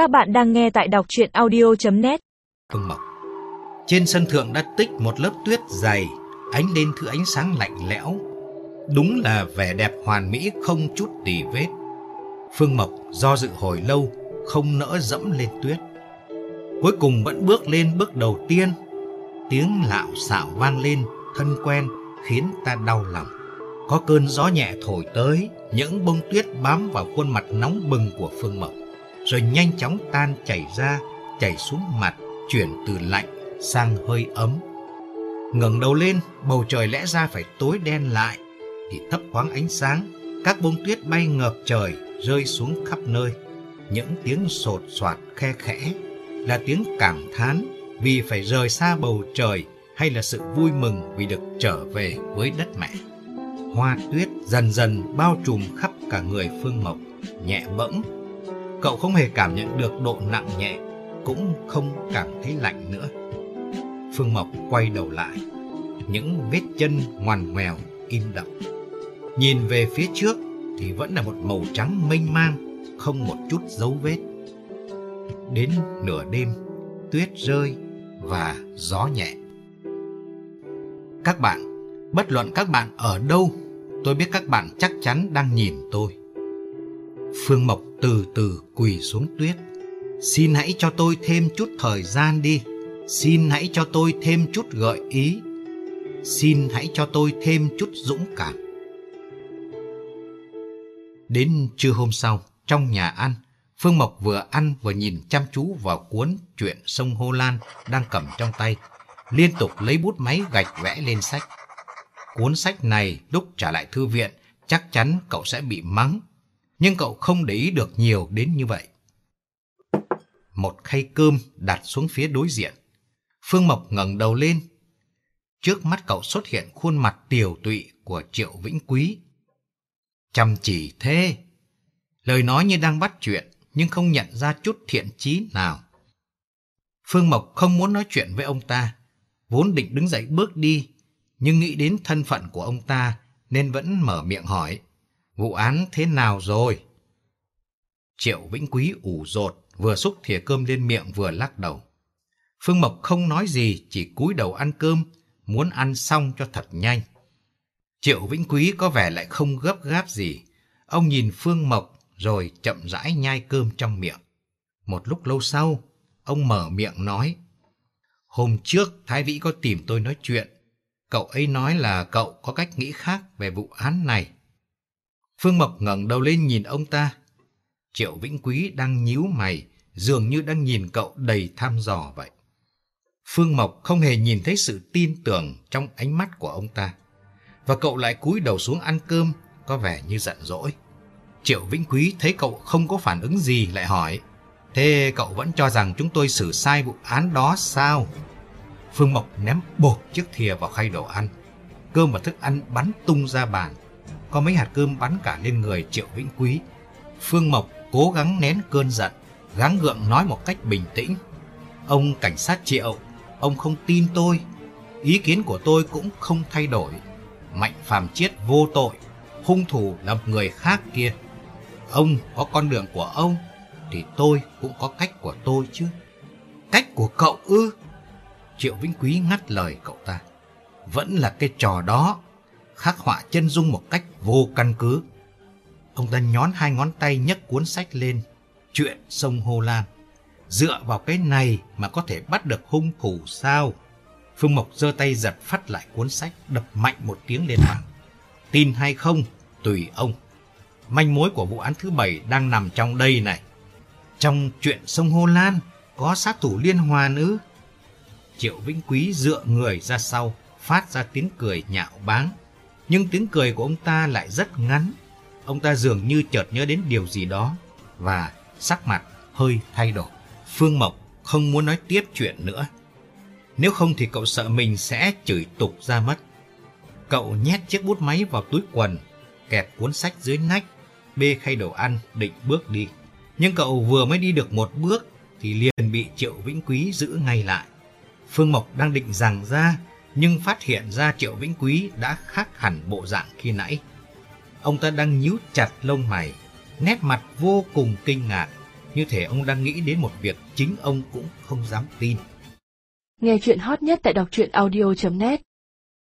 Các bạn đang nghe tại đọc chuyện audio.net Phương Mộc. Trên sân thượng đã tích một lớp tuyết dày, Ánh lên thứ ánh sáng lạnh lẽo. Đúng là vẻ đẹp hoàn mỹ không chút tì vết. Phương Mộc do dự hồi lâu, Không nỡ dẫm lên tuyết. Cuối cùng vẫn bước lên bước đầu tiên. Tiếng lạo xạo vang lên, Thân quen, khiến ta đau lòng. Có cơn gió nhẹ thổi tới, Những bông tuyết bám vào khuôn mặt nóng bừng của Phương Mộc rồi nhanh chóng tan chảy ra, chảy xuống mặt, chuyển từ lạnh sang hơi ấm. ngẩng đầu lên, bầu trời lẽ ra phải tối đen lại, thì thấp thoáng ánh sáng, các bông tuyết bay ngập trời, rơi xuống khắp nơi. Những tiếng sột soạt khe khẽ là tiếng cảm thán vì phải rời xa bầu trời hay là sự vui mừng vì được trở về với đất mẹ. Hoa tuyết dần dần bao trùm khắp cả người Phương Mộc, nhẹ bẫng Cậu không hề cảm nhận được độ nặng nhẹ, cũng không cảm thấy lạnh nữa. Phương Mộc quay đầu lại, những vết chân ngoằn ngoèo im đậm. Nhìn về phía trước thì vẫn là một màu trắng mênh mang, không một chút dấu vết. Đến nửa đêm, tuyết rơi và gió nhẹ. Các bạn, bất luận các bạn ở đâu, tôi biết các bạn chắc chắn đang nhìn tôi. Phương Mộc từ từ quỳ xuống tuyết. Xin hãy cho tôi thêm chút thời gian đi. Xin hãy cho tôi thêm chút gợi ý. Xin hãy cho tôi thêm chút dũng cảm. Đến trưa hôm sau, trong nhà ăn, Phương Mộc vừa ăn vừa nhìn chăm chú vào cuốn Chuyện sông Hô Lan đang cầm trong tay, liên tục lấy bút máy gạch vẽ lên sách. Cuốn sách này lúc trả lại thư viện chắc chắn cậu sẽ bị mắng nhưng cậu không để ý được nhiều đến như vậy. Một khay cơm đặt xuống phía đối diện. Phương Mộc ngẩng đầu lên. Trước mắt cậu xuất hiện khuôn mặt tiều tụy của Triệu Vĩnh Quý. Chăm chỉ thế. Lời nói như đang bắt chuyện, nhưng không nhận ra chút thiện chí nào. Phương Mộc không muốn nói chuyện với ông ta, vốn định đứng dậy bước đi, nhưng nghĩ đến thân phận của ông ta nên vẫn mở miệng hỏi. Vụ án thế nào rồi? Triệu Vĩnh Quý ủ rột, vừa xúc thìa cơm lên miệng vừa lắc đầu. Phương Mộc không nói gì, chỉ cúi đầu ăn cơm, muốn ăn xong cho thật nhanh. Triệu Vĩnh Quý có vẻ lại không gấp gáp gì. Ông nhìn Phương Mộc rồi chậm rãi nhai cơm trong miệng. Một lúc lâu sau, ông mở miệng nói. Hôm trước Thái Vĩ có tìm tôi nói chuyện. Cậu ấy nói là cậu có cách nghĩ khác về vụ án này. Phương Mộc ngẩng đầu lên nhìn ông ta. Triệu Vĩnh Quý đang nhíu mày, dường như đang nhìn cậu đầy tham dò vậy. Phương Mộc không hề nhìn thấy sự tin tưởng trong ánh mắt của ông ta. Và cậu lại cúi đầu xuống ăn cơm, có vẻ như giận dỗi. Triệu Vĩnh Quý thấy cậu không có phản ứng gì lại hỏi. Thế cậu vẫn cho rằng chúng tôi xử sai vụ án đó sao? Phương Mộc ném bột chiếc thìa vào khay đồ ăn. Cơm và thức ăn bắn tung ra bàn có mấy hạt cơm bắn cả lên người Triệu Vĩnh Quý. Phương Mộc cố gắng nén cơn giận, gắng gượng nói một cách bình tĩnh. Ông cảnh sát Triệu, ông không tin tôi. Ý kiến của tôi cũng không thay đổi. Mạnh phàm chiết vô tội, hung thủ là người khác kia. Ông có con đường của ông, thì tôi cũng có cách của tôi chứ. Cách của cậu ư? Triệu Vĩnh Quý ngắt lời cậu ta. Vẫn là cái trò đó khắc họa chân dung một cách vô căn cứ. Ông ta nhón hai ngón tay nhấc cuốn sách lên, chuyện sông Hồ Lan. Dựa vào cái này mà có thể bắt được hung thủ sao? Phương Mộc giơ tay giật phát lại cuốn sách, đập mạnh một tiếng lên bàn. Tin hay không, tùy ông. Manh mối của vụ án thứ bảy đang nằm trong đây này. Trong chuyện sông Hồ Lan, có sát thủ liên hoàn ư? Triệu Vĩnh Quý dựa người ra sau, phát ra tiếng cười nhạo báng nhưng tiếng cười của ông ta lại rất ngắn. Ông ta dường như chợt nhớ đến điều gì đó và sắc mặt hơi thay đổi. Phương Mộc không muốn nói tiếp chuyện nữa. Nếu không thì cậu sợ mình sẽ chửi tục ra mất. Cậu nhét chiếc bút máy vào túi quần, kẹp cuốn sách dưới nách, bê khay đồ ăn định bước đi. Nhưng cậu vừa mới đi được một bước thì liền bị Triệu Vĩnh Quý giữ ngay lại. Phương Mộc đang định rằng ra nhưng phát hiện ra Triệu Vĩnh Quý đã khác hẳn bộ dạng khi nãy. Ông ta đang nhíu chặt lông mày, nét mặt vô cùng kinh ngạc, như thể ông đang nghĩ đến một việc chính ông cũng không dám tin. Nghe chuyện hot nhất tại đọc truyện audio.net